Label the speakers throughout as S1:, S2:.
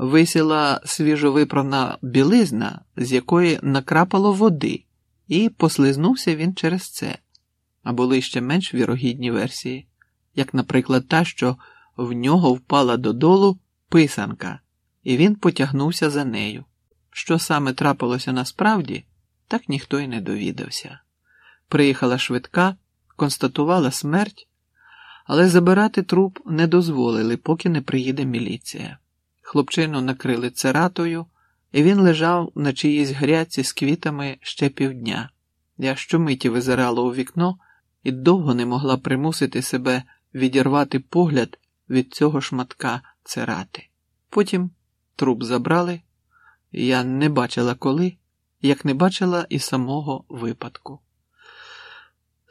S1: висіла свіжовипрана білизна, з якої накрапало води, і послизнувся він через це. А були ще менш вірогідні версії, як, наприклад, та, що в нього впала додолу писанка, і він потягнувся за нею. Що саме трапилося насправді, так ніхто й не довідався. Приїхала швидка, констатувала смерть, але забирати труп не дозволили, поки не приїде міліція. Хлопчину накрили цератою, і він лежав на чиїсь грядці з квітами ще півдня. Я щомиті визирала у вікно і довго не могла примусити себе відірвати погляд від цього шматка церати. Потім труп забрали, і я не бачила коли, як не бачила і самого випадку.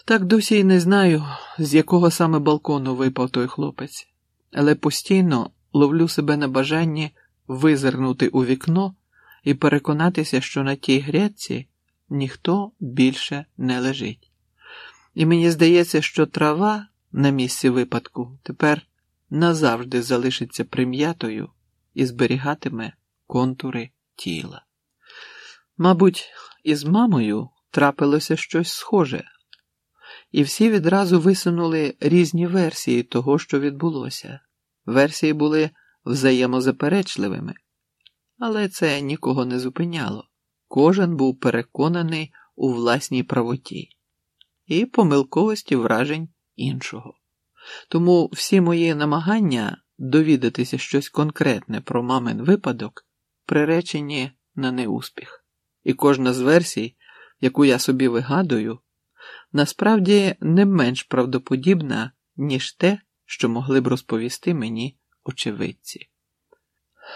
S1: Так досі й не знаю, з якого саме балкону випав той хлопець, але постійно ловлю себе на бажанні визирнути у вікно і переконатися, що на тій грядці ніхто більше не лежить. І мені здається, що трава на місці випадку тепер назавжди залишиться прим'ятою і зберігатиме контури тіла. Мабуть, із мамою трапилося щось схоже, і всі відразу висунули різні версії того, що відбулося. Версії були взаємозаперечливими, але це нікого не зупиняло. Кожен був переконаний у власній правоті і помилковості вражень іншого. Тому всі мої намагання довідатися щось конкретне про мамин випадок приречені на неуспіх. І кожна з версій, яку я собі вигадую, насправді не менш правдоподібна, ніж те, що могли б розповісти мені очевидці.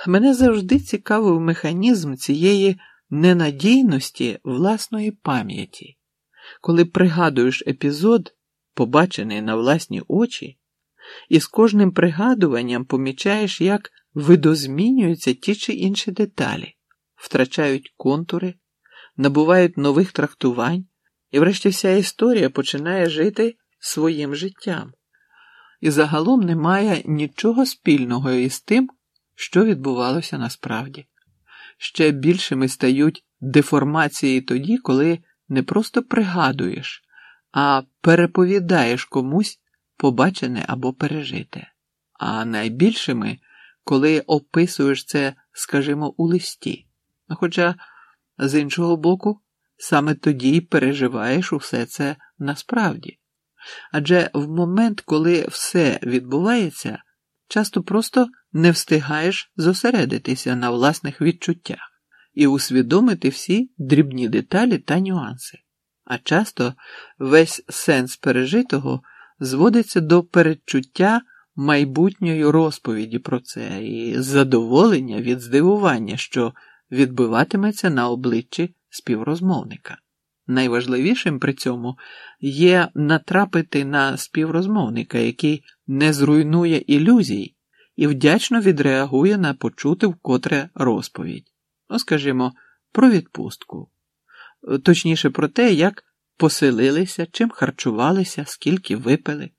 S1: Мене завжди цікавив механізм цієї ненадійності власної пам'яті, коли пригадуєш епізод, побачений на власні очі, і з кожним пригадуванням помічаєш, як видозмінюються ті чи інші деталі, втрачають контури, набувають нових трактувань, і врешті вся історія починає жити своїм життям. І загалом немає нічого спільного із тим, що відбувалося насправді. Ще більшими стають деформації тоді, коли не просто пригадуєш, а переповідаєш комусь побачене або пережите, а найбільшими, коли описуєш це, скажімо, у листі. Хоча, з іншого боку, саме тоді переживаєш усе це насправді. Адже в момент, коли все відбувається, часто просто не встигаєш зосередитися на власних відчуттях і усвідомити всі дрібні деталі та нюанси. А часто весь сенс пережитого зводиться до передчуття майбутньої розповіді про це і задоволення від здивування, що відбиватиметься на обличчі співрозмовника. Найважливішим при цьому є натрапити на співрозмовника, який не зруйнує ілюзій і вдячно відреагує на почути вкотре розповідь, ну, скажімо, про відпустку, точніше про те, як поселилися, чим харчувалися, скільки випили,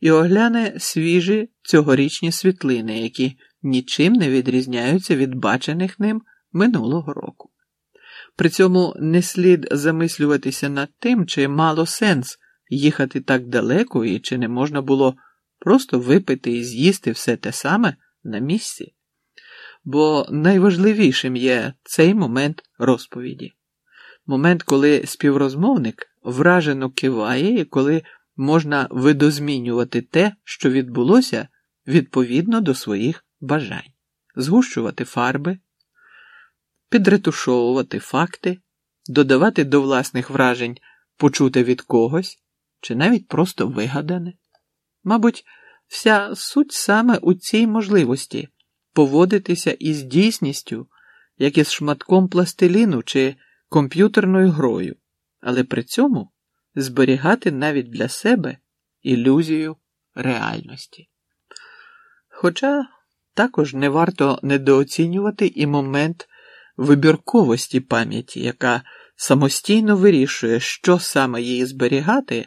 S1: і огляне свіжі цьогорічні світлини, які нічим не відрізняються від бачених ним минулого року. При цьому не слід замислюватися над тим, чи мало сенс їхати так далеко і чи не можна було просто випити і з'їсти все те саме на місці. Бо найважливішим є цей момент розповіді, момент, коли співрозмовник вражено киває і коли можна видозмінювати те, що відбулося відповідно до своїх бажань, згущувати фарби підретушовувати факти, додавати до власних вражень почуте від когось чи навіть просто вигадане. Мабуть, вся суть саме у цій можливості поводитися із дійсністю, як із шматком пластиліну чи комп'ютерною грою, але при цьому зберігати навіть для себе ілюзію реальності. Хоча також не варто недооцінювати і момент вибірковості пам'яті, яка самостійно вирішує, що саме її зберігати,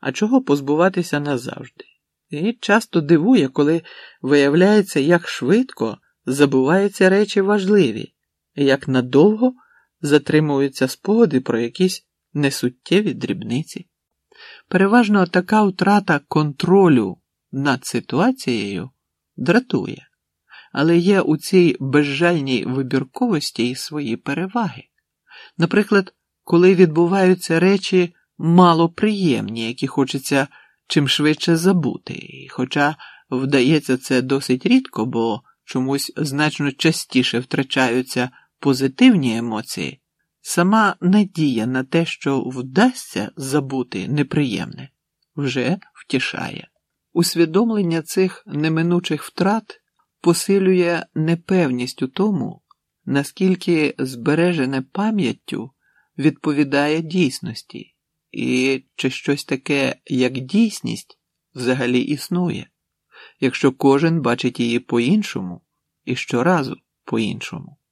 S1: а чого позбуватися назавжди. І часто дивує, коли виявляється, як швидко забуваються речі важливі, як надовго затримуються спогади про якісь несуттєві дрібниці. Переважно така втрата контролю над ситуацією дратує, але є у цій безжальній вибірковості і свої переваги. Наприклад, коли відбуваються речі малоприємні, які хочеться чим швидше забути, і хоча вдається це досить рідко, бо чомусь значно частіше втрачаються позитивні емоції, сама надія на те, що вдасться забути неприємне, вже втішає. Усвідомлення цих неминучих втрат посилює непевність у тому, наскільки збережене пам'яттю відповідає дійсності, і чи щось таке, як дійсність, взагалі існує, якщо кожен бачить її по-іншому і щоразу по-іншому.